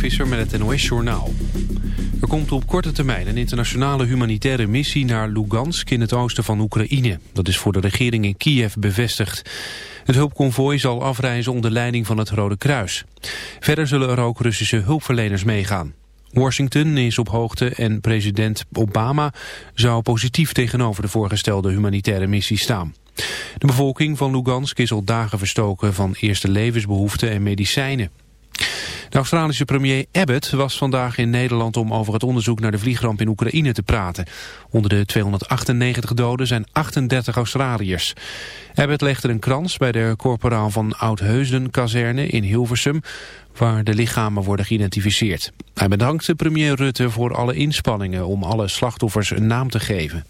Visser met het NOS-journaal. Er komt op korte termijn een internationale humanitaire missie naar Lugansk in het oosten van Oekraïne. Dat is voor de regering in Kiev bevestigd. Het hulpconvooi zal afreizen onder leiding van het Rode Kruis. Verder zullen er ook Russische hulpverleners meegaan. Washington is op hoogte en president Obama zou positief tegenover de voorgestelde humanitaire missie staan. De bevolking van Lugansk is al dagen verstoken van eerste levensbehoeften en medicijnen. De Australische premier Abbott was vandaag in Nederland om over het onderzoek naar de vliegramp in Oekraïne te praten. Onder de 298 doden zijn 38 Australiërs. Abbott legde een krans bij de corporaal van Oudheusden-kazerne in Hilversum, waar de lichamen worden geïdentificeerd. Hij bedankte premier Rutte voor alle inspanningen om alle slachtoffers een naam te geven.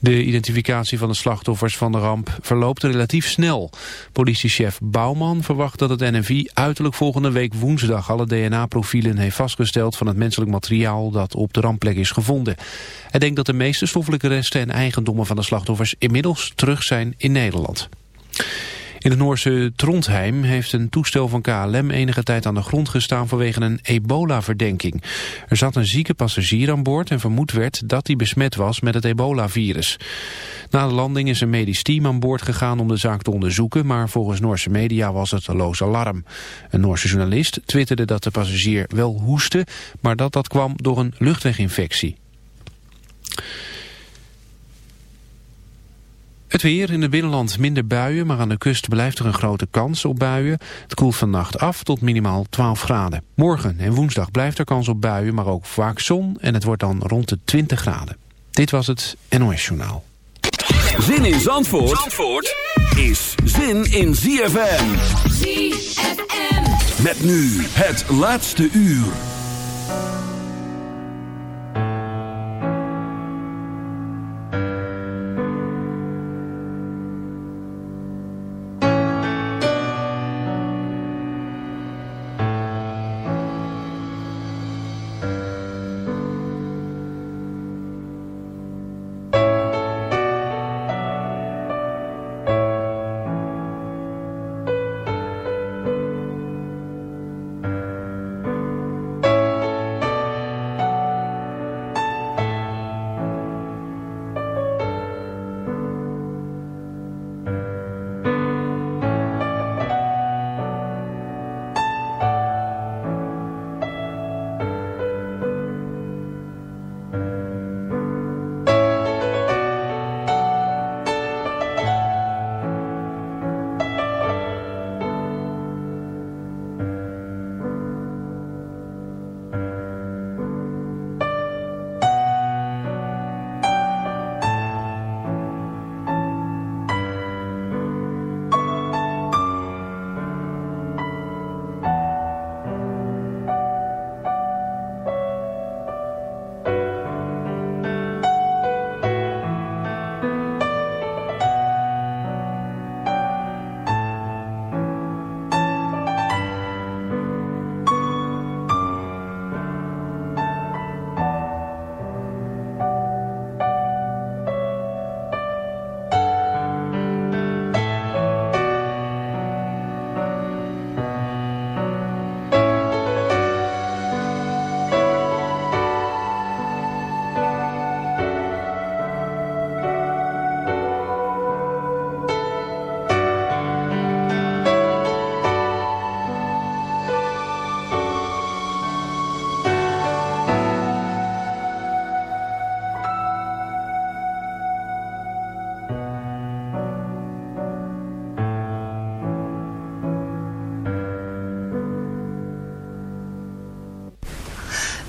De identificatie van de slachtoffers van de ramp verloopt relatief snel. Politiechef Bouwman verwacht dat het NNV uiterlijk volgende week woensdag alle DNA-profielen heeft vastgesteld van het menselijk materiaal dat op de rampplek is gevonden. Hij denkt dat de meeste stoffelijke resten en eigendommen van de slachtoffers inmiddels terug zijn in Nederland. In het Noorse Trondheim heeft een toestel van KLM enige tijd aan de grond gestaan vanwege een ebola-verdenking. Er zat een zieke passagier aan boord en vermoed werd dat hij besmet was met het ebola-virus. Na de landing is een medisch team aan boord gegaan om de zaak te onderzoeken, maar volgens Noorse media was het loos alarm. Een Noorse journalist twitterde dat de passagier wel hoestte, maar dat dat kwam door een luchtweginfectie. Het weer in het binnenland minder buien, maar aan de kust blijft er een grote kans op buien. Het koelt vannacht af tot minimaal 12 graden. Morgen en woensdag blijft er kans op buien, maar ook vaak zon en het wordt dan rond de 20 graden. Dit was het NOS Journaal. Zin in Zandvoort, Zandvoort is zin in ZFM. ZFM. Met nu het laatste uur.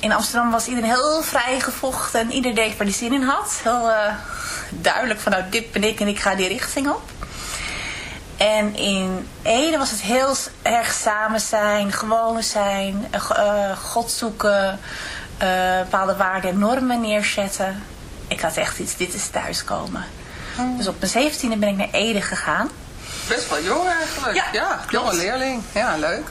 In Amsterdam was iedereen heel vrijgevochten en ieder deed waar hij zin in had. Heel uh, duidelijk van nou dit ben ik en ik ga die richting op. En in Ede was het heel erg samen zijn, gewoon zijn, uh, God zoeken, uh, bepaalde waarden en normen neerzetten. Ik had echt iets, dit is thuiskomen. Hmm. Dus op mijn zeventiende ben ik naar Ede gegaan. Best wel jong eigenlijk. Ja, ja jonge leerling. Ja, leuk.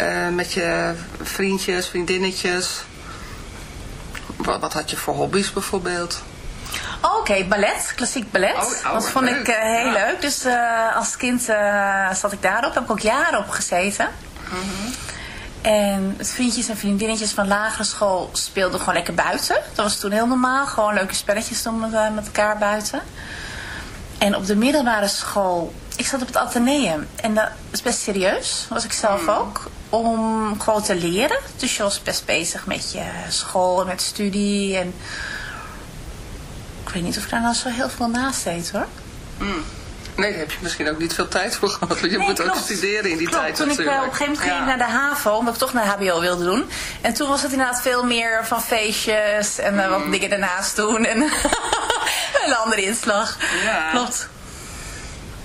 uh, met je vriendjes, vriendinnetjes. Wat, wat, had je voor hobby's bijvoorbeeld? Oh, Oké, ballet, klassiek ballet. Oh, oh, dat vond ik uh, heel ja. leuk. Dus uh, als kind zat ik daarop. Heb ik ook jaren op gezeten. Mm -hmm. En vriendjes en vriendinnetjes van lagere school speelden gewoon lekker buiten. Dat was toen heel normaal. Gewoon leuke spelletjes doen met, met elkaar buiten. En op de middelbare school ik zat op het ateneum en dat is best serieus, was ik zelf hmm. ook, om gewoon te leren. Dus je was best bezig met je school en met studie en ik weet niet of ik daar nou zo heel veel naast deed hoor. Mm. Nee, daar heb je misschien ook niet veel tijd voor gehad. Want je nee, moet klopt. ook studeren in die klopt. tijd Toen natuurlijk. ik uh, op een gegeven moment ging naar de HAVO, omdat ik toch naar HBO wilde doen. En toen was het inderdaad veel meer van feestjes en uh, wat dingen daarnaast doen. En een andere inslag. Ja. Klopt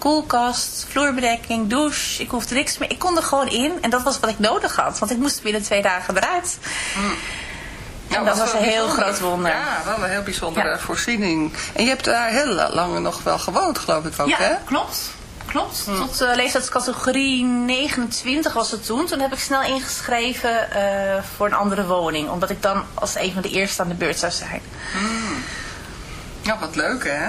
koelkast, vloerbedekking, douche. Ik hoefde niks meer. Ik kon er gewoon in en dat was wat ik nodig had, want ik moest binnen twee dagen eruit. Mm. En dat was een heel groot wonder. Ja, wel een heel bijzondere voorziening. En je hebt daar heel lang nog wel gewoond, geloof ik ook, ja, hè? Ja, klopt. Klopt. Hm. Tot uh, leeftijdscategorie 29 was het toen. Toen heb ik snel ingeschreven uh, voor een andere woning. Omdat ik dan als een van de eerste aan de beurt zou zijn. Mm. Ja, wat leuk hè?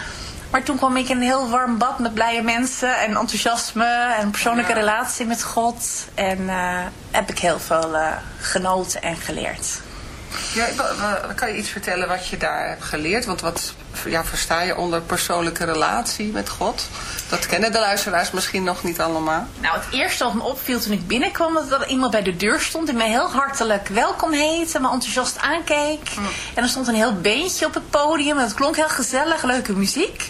Maar toen kwam ik in een heel warm bad met blije mensen en enthousiasme en persoonlijke relatie met God. En uh, heb ik heel veel uh, genoten en geleerd. Ja, kan je iets vertellen wat je daar hebt geleerd? Want wat ja, versta je onder persoonlijke relatie met God? Dat kennen de luisteraars misschien nog niet allemaal. Nou, het eerste wat me opviel toen ik binnenkwam... was dat er iemand bij de deur stond... die mij heel hartelijk welkom heette... me enthousiast aankeek. Mm. En er stond een heel beentje op het podium... en het klonk heel gezellig, leuke muziek.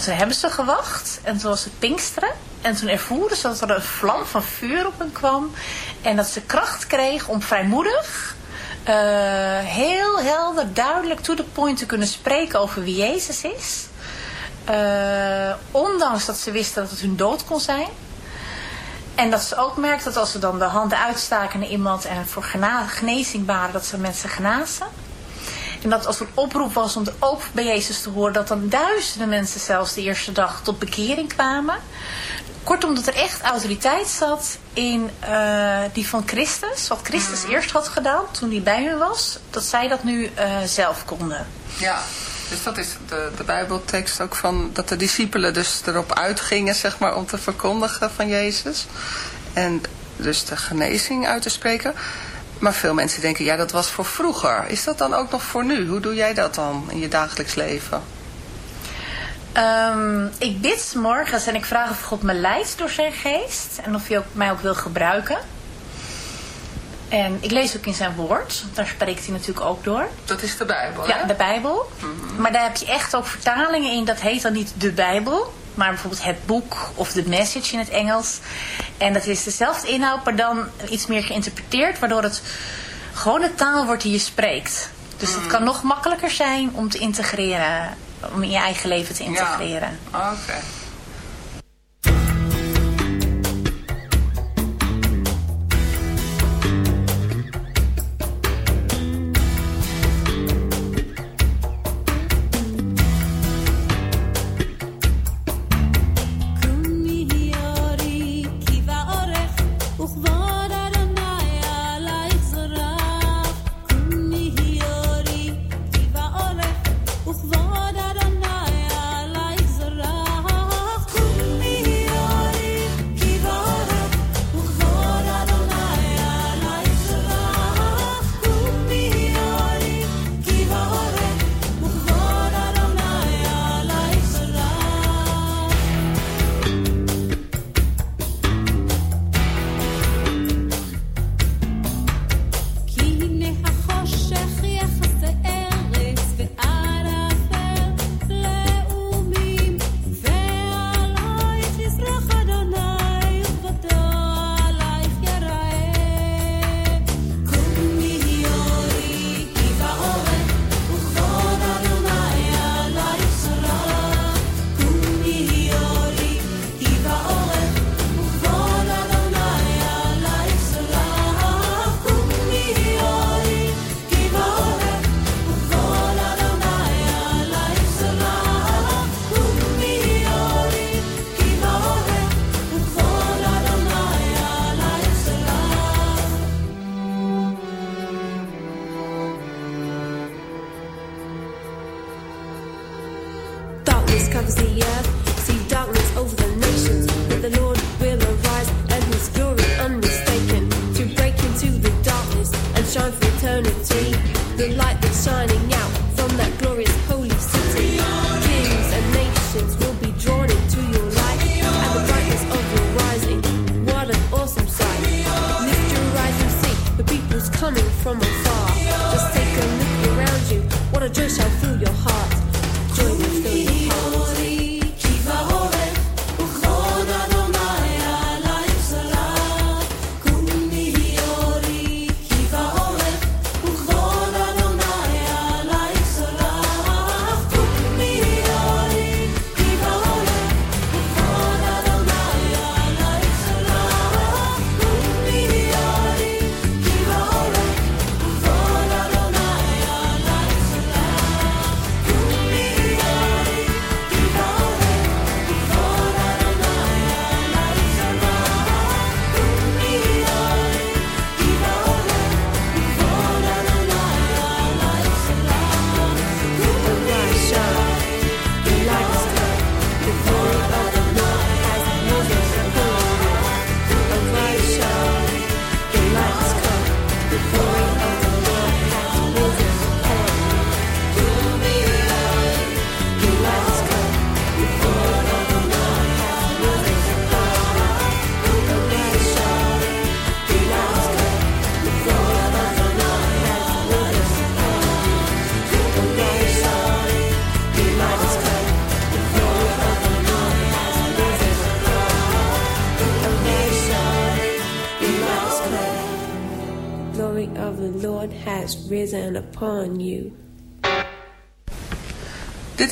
En toen hebben ze gewacht. En toen was het Pinksteren. En toen ervoeren ze dat er een vlam van vuur op hen kwam. En dat ze kracht kreeg om vrijmoedig... Uh, heel helder, duidelijk, to the point te kunnen spreken over wie Jezus is. Uh, ondanks dat ze wisten dat het hun dood kon zijn. En dat ze ook merkt dat als ze dan de handen uitstaken naar iemand en voor genezing waren, dat ze mensen genazen. En dat als er een oproep was om open bij Jezus te horen, dat dan duizenden mensen zelfs de eerste dag tot bekering kwamen. Kortom, dat er echt autoriteit zat in uh, die van Christus. Wat Christus mm. eerst had gedaan toen hij bij hen was. Dat zij dat nu uh, zelf konden. Ja, dus dat is de, de bijbeltekst ook van dat de discipelen dus erop uitgingen zeg maar om te verkondigen van Jezus. En dus de genezing uit te spreken. Maar veel mensen denken, ja dat was voor vroeger. Is dat dan ook nog voor nu? Hoe doe jij dat dan in je dagelijks leven? Um, ik bid morgens en ik vraag of God me leidt door zijn geest. En of hij ook, mij ook wil gebruiken. En ik lees ook in zijn woord. Daar spreekt hij natuurlijk ook door. Dat is de Bijbel, Ja, de Bijbel. Mhm. Maar daar heb je echt ook vertalingen in. Dat heet dan niet de Bijbel. Maar bijvoorbeeld het boek of de message in het Engels. En dat is dezelfde inhoud, maar dan iets meer geïnterpreteerd. Waardoor het gewoon de taal wordt die je spreekt. Dus het mhm. kan nog makkelijker zijn om te integreren om in je eigen leven te integreren. Ja. Oké.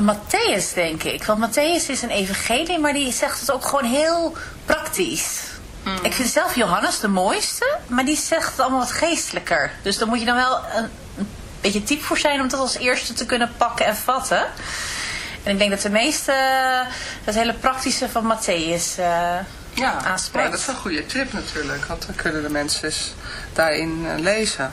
Matthäus, denk ik. Want Matthäus is een evangelie, maar die zegt het ook gewoon heel praktisch. Hmm. Ik vind zelf Johannes de mooiste, maar die zegt het allemaal wat geestelijker. Dus dan moet je dan wel een, een beetje type voor zijn om dat als eerste te kunnen pakken en vatten. En ik denk dat de meeste het hele praktische van Matthäus uh, ja, aanspreekt. Ja, dat is een goede tip natuurlijk, want dan kunnen de mensen daarin uh, lezen.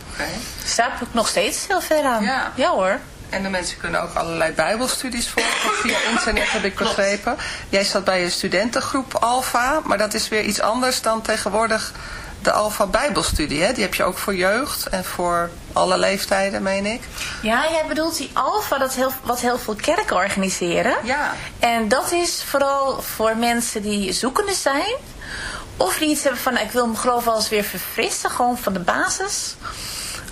Okay. Ik nog steeds heel veel aan. Ja. ja hoor. En de mensen kunnen ook allerlei bijbelstudies volgen via internet, heb ik begrepen. Jij zat bij een studentengroep Alfa, maar dat is weer iets anders dan tegenwoordig de Alfa Bijbelstudie. Hè? Die heb je ook voor jeugd en voor alle leeftijden, meen ik. Ja, jij bedoelt die Alfa, dat heel, wat heel veel kerken organiseren. Ja. En dat is vooral voor mensen die zoekende zijn. Of die iets hebben van, ik wil me geloof wel eens weer verfrissen, gewoon van de basis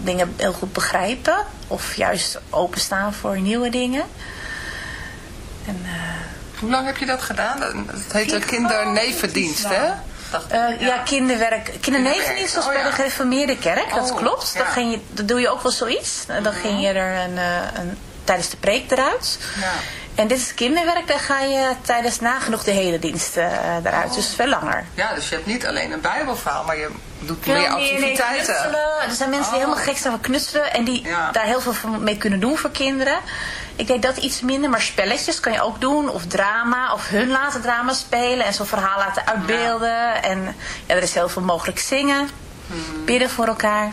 dingen heel goed begrijpen. Of juist openstaan voor nieuwe dingen. En, uh, Hoe lang heb je dat gedaan? Het heet een kindernevendienst, hè? Uh, ja. ja, kinderwerk. Kindernevendienst was oh, bij de gereformeerde kerk, dat oh, klopt. Ja. Dan, ging je, dan doe je ook wel zoiets. Dan ging je er een, een, tijdens de preek eruit. Ja. En dit is kinderwerk, daar ga je tijdens nagenoeg de hele dienst uh, eruit. Oh. Dus veel langer. Ja, dus je hebt niet alleen een bijbelverhaal, maar je doet veel meer activiteiten. Er zijn mensen die helemaal gek zijn van knutselen en die ja. daar heel veel mee kunnen doen voor kinderen. Ik deed dat iets minder, maar spelletjes kan je ook doen. Of drama, of hun laten drama spelen en zo'n verhaal laten uitbeelden. Ja. En ja, er is heel veel mogelijk zingen, hmm. bidden voor elkaar.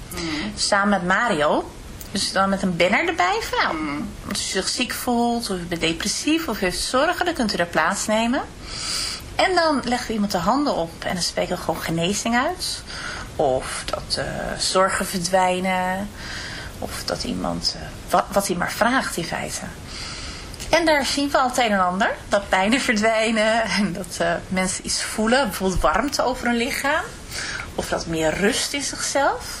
Samen met Mario. Dus dan met een banner erbij. Van, nou, Als u zich ziek voelt, of u bent depressief, of u heeft zorgen, dan kunt u daar plaatsnemen. En dan leggen we iemand de handen op en dan spreken we gewoon genezing uit. Of dat eh, zorgen verdwijnen. Of dat iemand, eh, wat, wat hij maar vraagt in feite. En daar zien we al het een en ander. Dat pijnen verdwijnen. En dat eh, mensen iets voelen. Bijvoorbeeld warmte over hun lichaam. Of dat meer rust in zichzelf.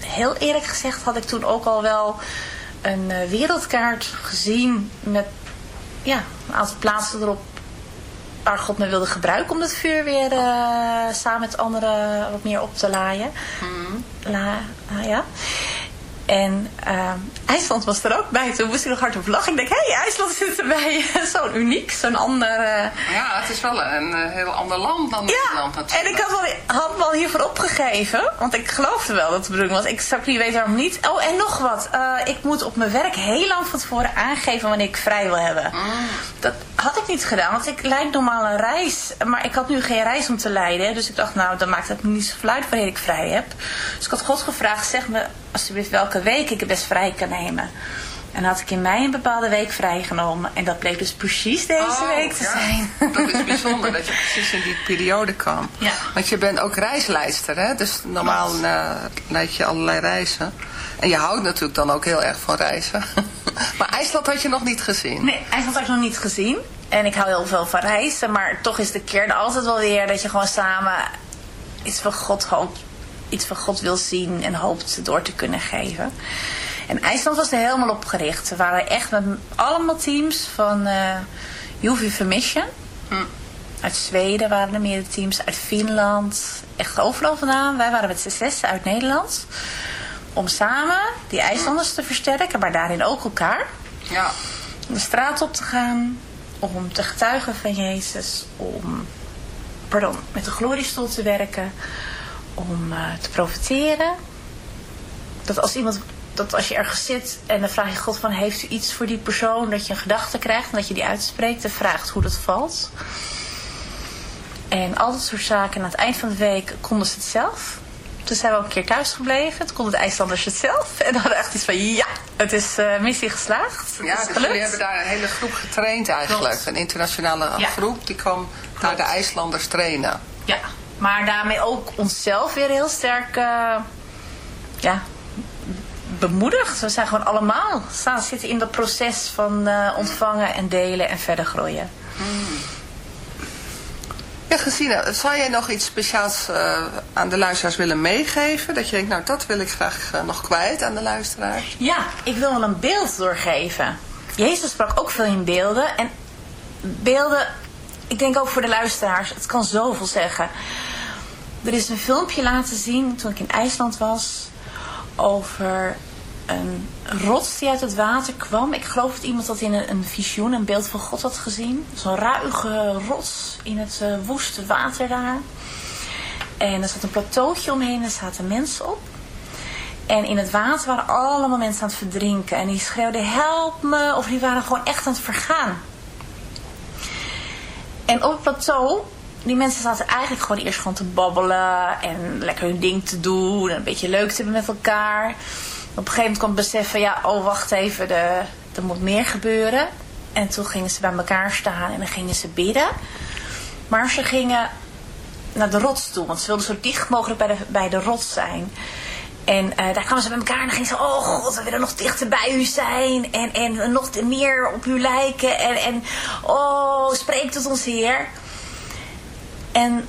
heel eerlijk gezegd had ik toen ook al wel een uh, wereldkaart gezien met ja, een aantal plaatsen erop waar God me wilde gebruiken om het vuur weer uh, samen met anderen wat meer op te laaien. Mm. La, uh, ja. En uh, IJsland was er ook bij. Toen moest ik nog hard op lachen. Ik denk, hé, hey, IJsland zit erbij. zo'n uniek, zo'n ander... Ja, het is wel een uh, heel ander land dan ja, Nederland natuurlijk. en ik had, wel, had me al hiervoor opgegeven. Want ik geloofde wel dat het de bedoeling was. Ik zou niet weten waarom niet. Oh, en nog wat. Uh, ik moet op mijn werk heel lang van tevoren aangeven wanneer ik vrij wil hebben. Mm. Dat had ik niet gedaan. Want ik leid normaal een reis. Maar ik had nu geen reis om te leiden. Dus ik dacht, nou, dan maakt het niet zoveel uit wanneer ik vrij heb. Dus ik had God gevraagd, zeg me alsjeblieft welke week ik het best vrij kan nemen. En had ik in mei een bepaalde week vrijgenomen. En dat bleek dus precies deze oh, week te ja. zijn. Dat is bijzonder dat je precies in die periode kwam. Ja. Want je bent ook reislijster, hè? Dus normaal uh, leid je allerlei reizen. En je houdt natuurlijk dan ook heel erg van reizen. maar IJsland had je nog niet gezien? Nee, IJsland had ik nog niet gezien. En ik hou heel veel van reizen. Maar toch is de kern altijd wel weer dat je gewoon samen iets van God hoopt. Iets van God wil zien en hoopt door te kunnen geven. En IJsland was er helemaal op gericht. We waren echt met allemaal teams van uh, UV Mission. Hm. Uit Zweden waren er meerdere teams. Uit Finland. Echt overal vandaan. Wij waren met z'n zes uit Nederland. Om samen die IJslanders te versterken. Maar daarin ook elkaar. Ja. De straat op te gaan. Om te getuigen van Jezus. Om pardon, met de gloriestoel te werken. Om uh, te profiteren. Dat als iemand dat als je ergens zit en dan vraag je God van heeft u iets voor die persoon, dat je een gedachte krijgt en dat je die uitspreekt en vraagt hoe dat valt. En al dat soort zaken. En aan het eind van de week konden ze het zelf. Toen zijn we ook een keer thuis gebleven. Toen konden de IJslanders het zelf. En dan hadden echt iets van ja, het is uh, missie geslaagd. Het ja, dus jullie hebben daar een hele groep getraind eigenlijk. Klopt. Een internationale Ja. groep die kwam daar de IJslanders trainen. Ja, maar daarmee ook onszelf weer heel sterk uh, ja, bemoedigd. We zijn gewoon allemaal staan zitten in dat proces van uh, ontvangen en delen en verder groeien. Ja, Gesine, zou jij nog iets speciaals uh, aan de luisteraars willen meegeven? Dat je denkt, nou dat wil ik graag uh, nog kwijt aan de luisteraars. Ja, ik wil wel een beeld doorgeven. Jezus sprak ook veel in beelden. En beelden, ik denk ook voor de luisteraars, het kan zoveel zeggen. Er is een filmpje laten zien toen ik in IJsland was over een rots die uit het water kwam. Ik geloof dat iemand dat in een, een visioen, een beeld van God had gezien. Zo'n ruige rots in het uh, woeste water daar. En er zat een plateautje omheen, er zaten mensen op. En in het water waren allemaal mensen aan het verdrinken. En die schreeuwden help me, of die waren gewoon echt aan het vergaan. En op het plateau, die mensen zaten eigenlijk gewoon eerst gewoon te babbelen. En lekker hun ding te doen. En een beetje leuk te hebben met elkaar. Op een gegeven moment kwam het beseffen, ja, oh wacht even, de, er moet meer gebeuren. En toen gingen ze bij elkaar staan en dan gingen ze bidden. Maar ze gingen naar de rots toe, want ze wilden zo dicht mogelijk bij de, bij de rots zijn. En uh, daar kwamen ze bij elkaar en dan gingen ze, oh god, we willen nog dichter bij u zijn. En, en nog meer op u lijken. En, en oh, spreek tot ons Heer. En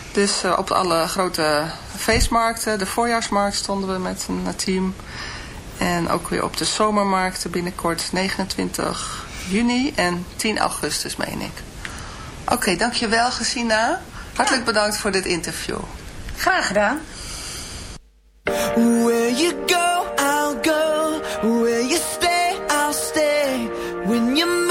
Dus uh, op alle grote feestmarkten, de voorjaarsmarkt stonden we met een team. En ook weer op de zomermarkten binnenkort 29 juni en 10 augustus meen ik. Oké, okay, dankjewel Gesina. Hartelijk ja. bedankt voor dit interview. Graag gedaan. Where you go, I'll go. Where you stay, I'll stay. When you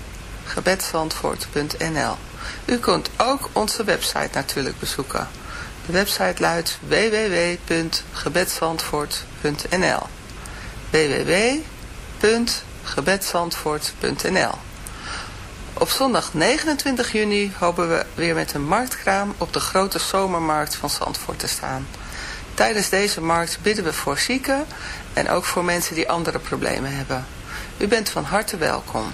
gebedsandvoort.nl U kunt ook onze website natuurlijk bezoeken. De website luidt www.gebedsandvoort.nl www.gebedsandvoort.nl Op zondag 29 juni hopen we weer met een marktkraam op de grote zomermarkt van Zandvoort te staan. Tijdens deze markt bidden we voor zieken en ook voor mensen die andere problemen hebben. U bent van harte welkom